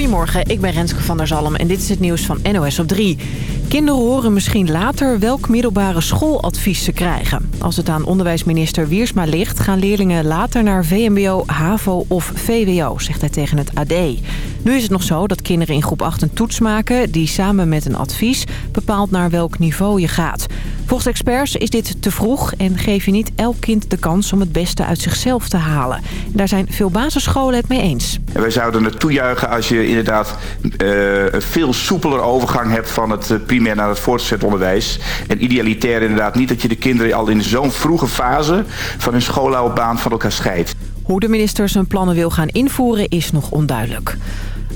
Goedemorgen, ik ben Renske van der Zalm en dit is het nieuws van NOS op 3. Kinderen horen misschien later welk middelbare schooladvies ze krijgen. Als het aan onderwijsminister Wiersma ligt... gaan leerlingen later naar VMBO, HAVO of VWO, zegt hij tegen het AD. Nu is het nog zo dat kinderen in groep 8 een toets maken... die samen met een advies bepaalt naar welk niveau je gaat. Volgens experts is dit te vroeg en geef je niet elk kind de kans om het beste uit zichzelf te halen. daar zijn veel basisscholen het mee eens. wij zouden het toejuichen als je inderdaad uh, een veel soepeler overgang hebt van het eh, primair naar het voortgezet onderwijs. En idealitair inderdaad niet dat je de kinderen al in zo'n vroege fase van hun schoolloopbaan van elkaar scheidt. Hoe de minister zijn plannen wil gaan invoeren is nog onduidelijk.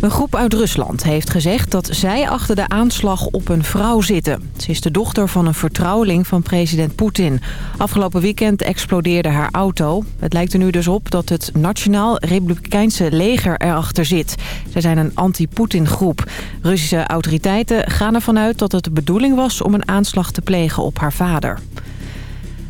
Een groep uit Rusland heeft gezegd dat zij achter de aanslag op een vrouw zitten. Ze is de dochter van een vertrouweling van president Poetin. Afgelopen weekend explodeerde haar auto. Het lijkt er nu dus op dat het Nationaal Republikeinse leger erachter zit. Zij zijn een anti-Poetin groep. Russische autoriteiten gaan ervan uit dat het de bedoeling was om een aanslag te plegen op haar vader.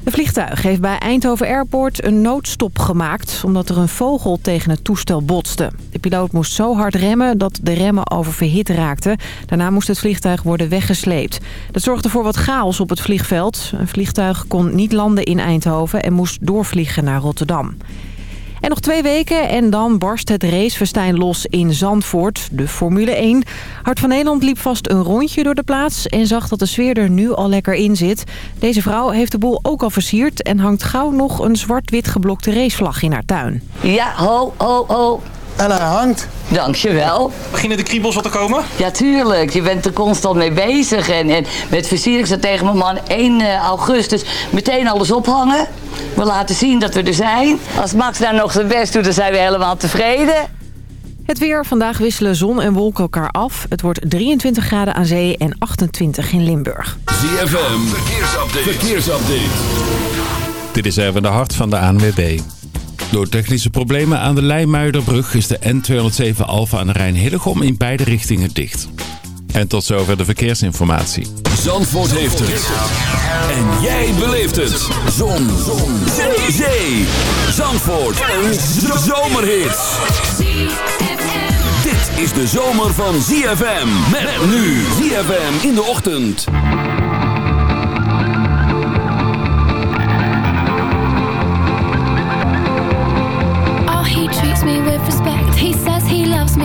Een vliegtuig heeft bij Eindhoven Airport een noodstop gemaakt... omdat er een vogel tegen het toestel botste. De piloot moest zo hard remmen dat de remmen oververhit raakten. Daarna moest het vliegtuig worden weggesleept. Dat zorgde voor wat chaos op het vliegveld. Een vliegtuig kon niet landen in Eindhoven en moest doorvliegen naar Rotterdam. En nog twee weken en dan barst het racefestijn los in Zandvoort, de Formule 1. Hart van Nederland liep vast een rondje door de plaats en zag dat de sfeer er nu al lekker in zit. Deze vrouw heeft de boel ook al versierd en hangt gauw nog een zwart-wit geblokte racevlag in haar tuin. Ja, ho, ho, ho. En hij hangt. Dankjewel. Beginnen de kriebels wat te komen? Ja, tuurlijk. Je bent er constant mee bezig. En, en met versier, ik zei tegen mijn man 1 eh, augustus meteen alles ophangen. We laten zien dat we er zijn. Als Max daar nog zijn best doet, dan zijn we helemaal tevreden. Het weer. Vandaag wisselen zon en wolken elkaar af. Het wordt 23 graden aan zee en 28 in Limburg. ZFM. Verkeersupdate. Verkeersupdate. Dit is even de hart van de ANWB. Door technische problemen aan de Leimuiderbrug is de N207 Alfa aan de Rijn Hillegom in beide richtingen dicht. En tot zover de verkeersinformatie. Zandvoort heeft het. En jij beleeft het. Zon. Zon. Zee. Zee. Zandvoort. Een zomerhit. Dit is de zomer van ZFM. Met nu ZFM in de ochtend.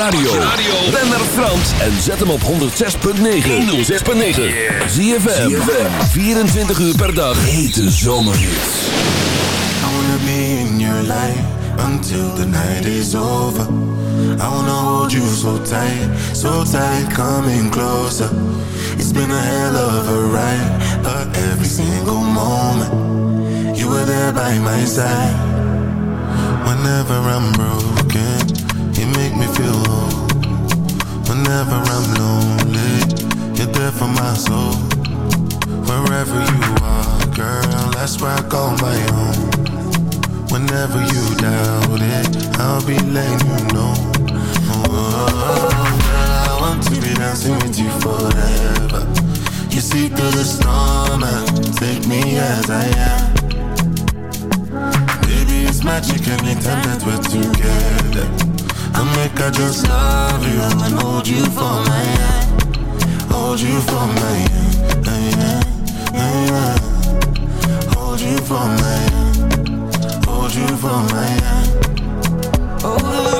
radio. Ben naar Frans en zet hem op 106.9. 106.9. Zie 24 uur per dag. Hete zomerhits. I wanna be in your life until the night is over. I wanna hold you so tight, so tight, coming closer. It's been a hell of a ride, but every single moment you were there by my side. Whenever I'm broke. Whenever I'm lonely, you're there for my soul. Wherever you are, girl, that's where I call my own. Whenever you doubt it, I'll be letting you know. Oh, I want to be dancing with you forever. You see through the storm and take me as I am. Baby, it's magic anytime that we're together to make I just love you and hold you for my hand, hold you for my hand, yeah, yeah, hold you for my hand, hold you for my hand. Oh.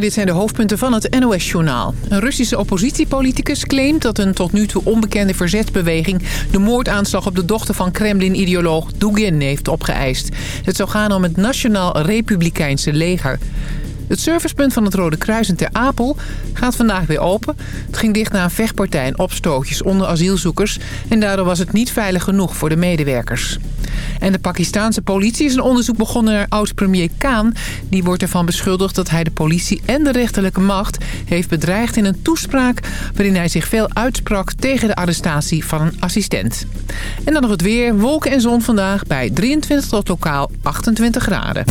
Dit zijn de hoofdpunten van het NOS-journaal. Een Russische oppositiepoliticus claimt dat een tot nu toe onbekende verzetsbeweging... de moordaanslag op de dochter van Kremlin-ideoloog Dugin heeft opgeëist. Het zou gaan om het Nationaal Republikeinse leger. Het servicepunt van het Rode Kruis in Ter Apel gaat vandaag weer open. Het ging dicht na een vechtpartij en opstootjes onder asielzoekers... en daardoor was het niet veilig genoeg voor de medewerkers. En de Pakistanse politie is een onderzoek begonnen naar oud-premier Khan. Die wordt ervan beschuldigd dat hij de politie en de rechterlijke macht heeft bedreigd in een toespraak... waarin hij zich veel uitsprak tegen de arrestatie van een assistent. En dan nog het weer, wolken en zon vandaag bij 23 tot lokaal 28 graden.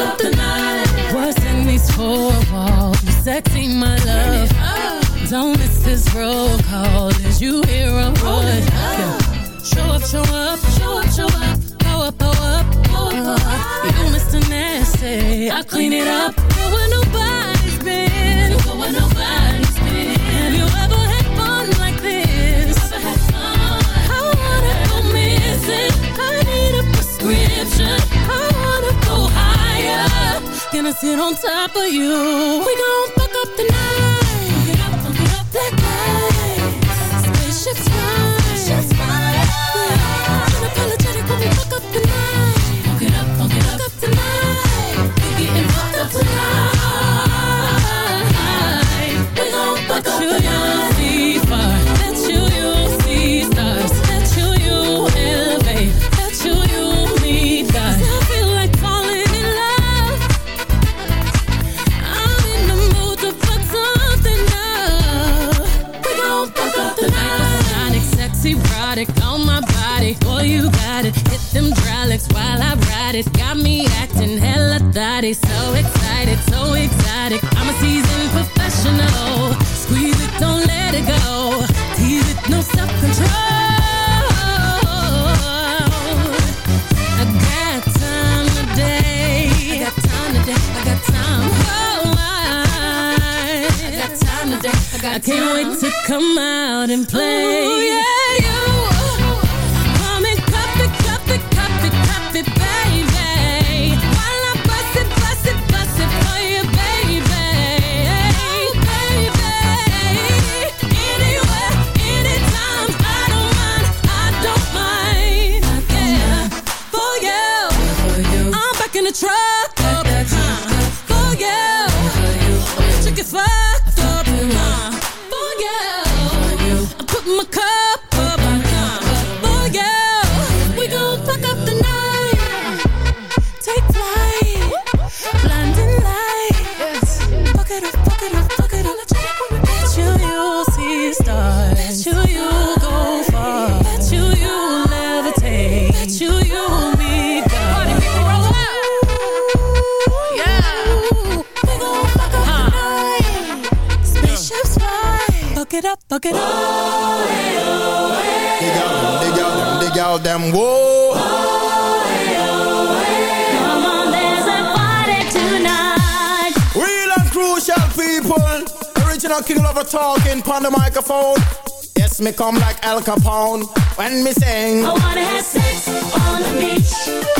Up the night. What's in these four walls? You sexy, my love. Don't miss this roll call. Is you hear a word? Show up, show up, show up, show up. Go up, go up, go up. You Mr. Nasty, I clean it up. Go where nobody's been. Put Gonna sit on top of you. We gon' fuck up the night. I can't wait to come out and play. Fuck it. Oh, dig out them, dig out them, dig out them. Whoa. Come on, there's a party tonight. Real and crucial people. Original king lover talking on the microphone. Yes, me come like Al Capone when me sing. I wanna have sex on the beach.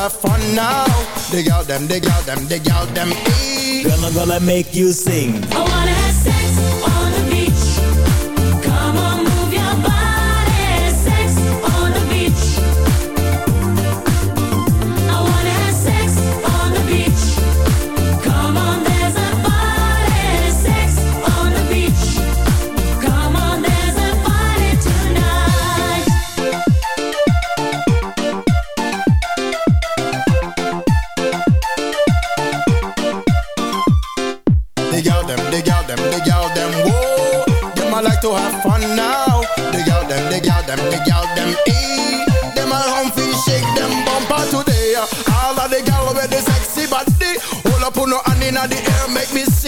have now. Dig out them, dig out them, dig out them. Girl, I'm gonna make you sing.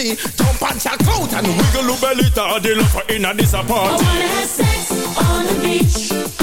Make me see. Jump and wiggle your belly. The love for inna this. I wanna have sex on the beach.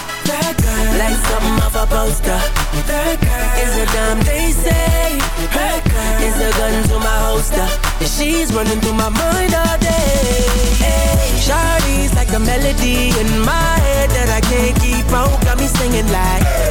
That girl, like something off a poster. That girl is a damn they say. That girl is a gun to my holster. And she's running through my mind all day. Hey, Shawty's like a melody in my head that I can't keep out. Got me singing like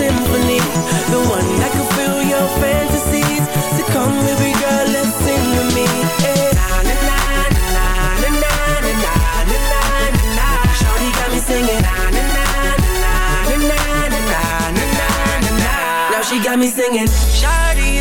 symphony, the one that could fill your fantasies. So come, baby girl, let's sing with me. Na na na na na na na na na na na got me singing. Na na na na na na na na na na. Now she got me singing. Shawty's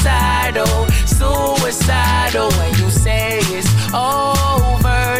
suicidal, suicidal. When you say it's over,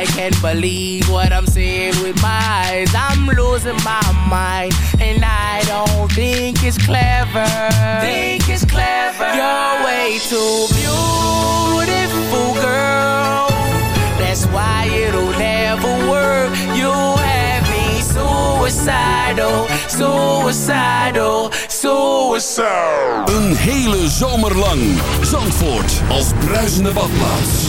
I can't believe what I'm seeing with my eyes. I'm losing my mind, and I don't think it's clever. Think it's clever. You're way too beautiful, girl. That's why it'll never work. You have me suicidal, suicidal, suicidal. Een hele zomer lang. Zandvoort als bruisende badplaats.